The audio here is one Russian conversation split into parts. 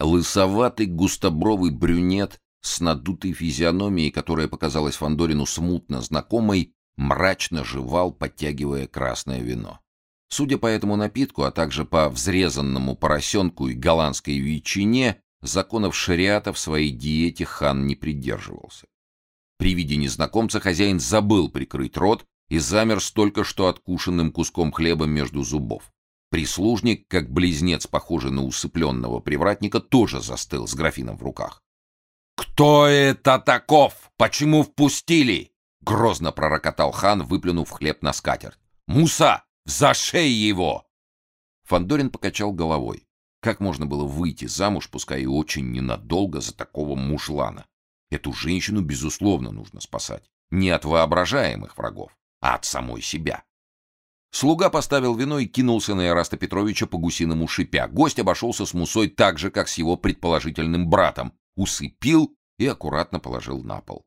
Лысоватый густобровый брюнет с надутой физиономией, которая показалась Фандорину смутно знакомой, мрачно жевал, подтягивая красное вино. Судя по этому напитку, а также по взрезанному поросенку и голландской ветчине, законов шариата в своей диете хан не придерживался. При виде незнакомца хозяин забыл прикрыть рот и замер с только что откушенным куском хлеба между зубов. Прислужник, как близнец, похожий на усыпленного привратника, тоже застыл с графином в руках. «Кто это таков? Почему впустили?» — грозно пророкотал хан, выплюнув хлеб на скатерть. «Муса, за шею его!» Фандорин покачал головой. Как можно было выйти замуж, пускай и очень ненадолго, за такого мужлана? Эту женщину, безусловно, нужно спасать. Не от воображаемых врагов, а от самой себя. Слуга поставил вино и кинулся на Ираста Петровича по гусиному шипя. Гость обошелся с Мусой так же, как с его предположительным братом. Усыпил и аккуратно положил на пол.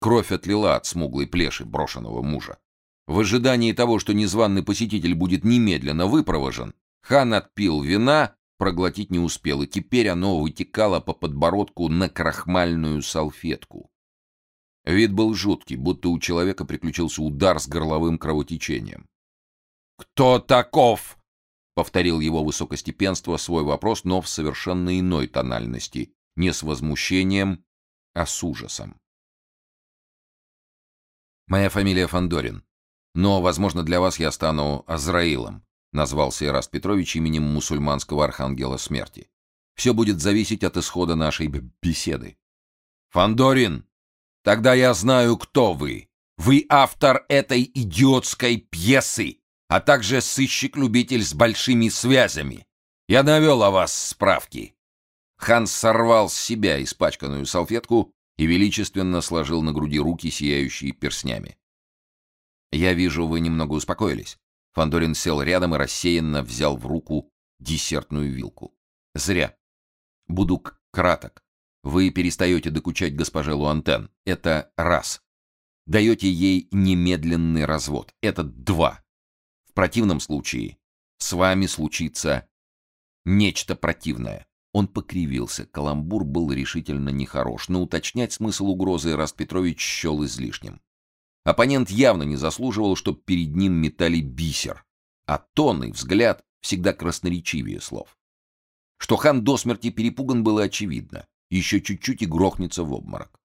Кровь отлила от смуглой плеши брошенного мужа. В ожидании того, что незваный посетитель будет немедленно выпровожен, хан отпил вина, проглотить не успел, и теперь оно вытекало по подбородку на крахмальную салфетку. Вид был жуткий, будто у человека приключился удар с горловым кровотечением. «Кто таков?» — повторил его высокостепенство свой вопрос, но в совершенно иной тональности, не с возмущением, а с ужасом. «Моя фамилия Фандорин. Но, возможно, для вас я стану Азраилом, назвался Ираст Петрович именем мусульманского архангела смерти. Все будет зависеть от исхода нашей беседы. Фандорин, тогда я знаю, кто вы. Вы автор этой идиотской пьесы, а также сыщик-любитель с большими связями. Я навел о вас справки. Ханс сорвал с себя испачканную салфетку и величественно сложил на груди руки, сияющие перстнями. Я вижу, вы немного успокоились. Фандорин сел рядом и рассеянно взял в руку десертную вилку. Зря. Буду краток. Вы перестаете докучать госпоже Луантен. Это раз. Даете ей немедленный развод. Это два. Противном случае с вами случится нечто противное. Он покривился. Каламбур был решительно нехорош, но уточнять смысл угрозы Раст Петрович счел излишним. Оппонент явно не заслуживал, чтобы перед ним метали бисер, а тон и взгляд всегда красноречивее слов. Что хан до смерти перепуган было очевидно. Еще чуть-чуть и грохнется в обморок.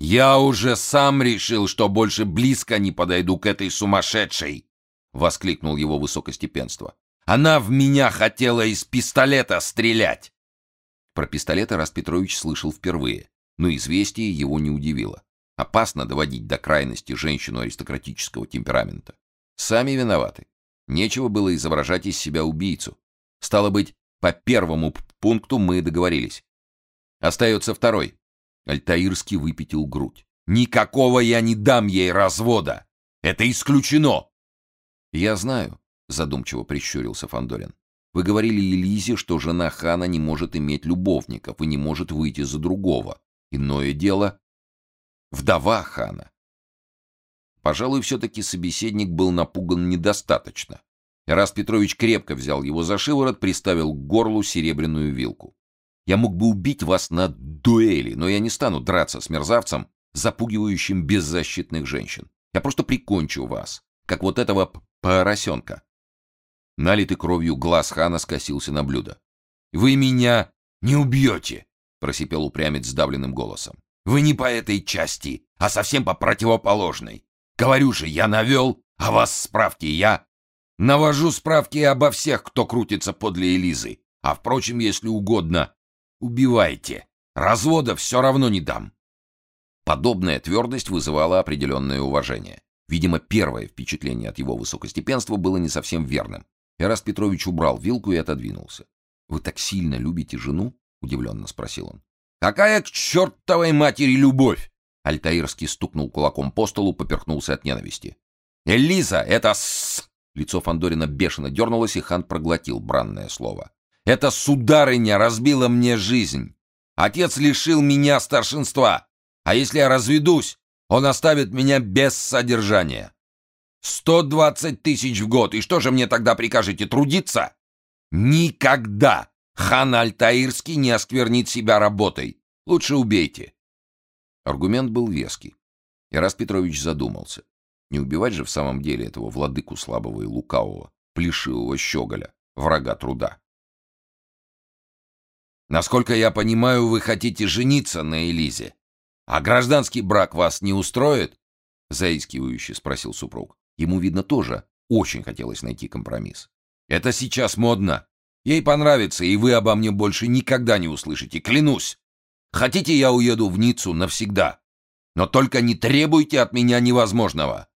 «Я уже сам решил, что больше близко не подойду к этой сумасшедшей!» — воскликнул его высокостепенство. «Она в меня хотела из пистолета стрелять!» Про пистолет Раст Петрович слышал впервые, но известие его не удивило. Опасно доводить до крайности женщину аристократического темперамента. Сами виноваты. Нечего было изображать из себя убийцу. Стало быть, по первому пункту мы договорились. Остается второй. Альтаирский выпятил грудь. Никакого я не дам ей развода. Это исключено. Я знаю, задумчиво прищурился Фандорин. Вы говорили Элизе, что жена хана не может иметь любовников и не может выйти за другого. Иное дело вдова хана. Пожалуй, все-таки собеседник был напуган недостаточно. Раз Петрович крепко взял его за шиворот, приставил к горлу серебряную вилку. «Я мог бы убить вас на дуэли, но я не стану драться с мерзавцем, запугивающим беззащитных женщин. Я просто прикончу вас, как вот этого поросенка». Налитый кровью глаз хана скосился на блюдо. «Вы меня не убьете!» — просипел упрямец сдавленным голосом. Вы не по этой части, а совсем по противоположной. Говорю же, я навел, а вас справки я... Навожу справки обо всех, кто крутится подле Элизы. А, впрочем, если угодно, убивайте. Развода все равно не дам. Подобная твердость вызывала определенное уважение. Видимо, первое впечатление от его высокостепенства было не совсем верным. Эраст Петрович убрал вилку и отодвинулся. «Вы так сильно любите жену?» — удивленно спросил он. «Какая к чертовой матери любовь!» Альтаирский стукнул кулаком по столу, поперхнулся от ненависти. «Элиза, это с...» Лицо Фандорина бешено дернулось, и хан проглотил бранное слово. «Это сударыня разбила мне жизнь. Отец лишил меня старшинства. А если я разведусь, он оставит меня без содержания. Сто двадцать тысяч в год. И что же мне тогда прикажете, трудиться? Никогда! Хан Альтаирский не осквернит себя работой. Лучше убейте. Аргумент был веский. И раз Петрович задумался. Не убивать же в самом деле этого владыку слабого и лукавого, плешивого щеголя, врага труда. Насколько я понимаю, вы хотите жениться на Элизе. А гражданский брак вас не устроит? Заискивающе спросил супруг. Ему, видно, тоже очень хотелось найти компромисс. Это сейчас модно. Ей понравится, и вы обо мне больше никогда не услышите, клянусь. Хотите, я уеду в Ниццу навсегда. Но только не требуйте от меня невозможного.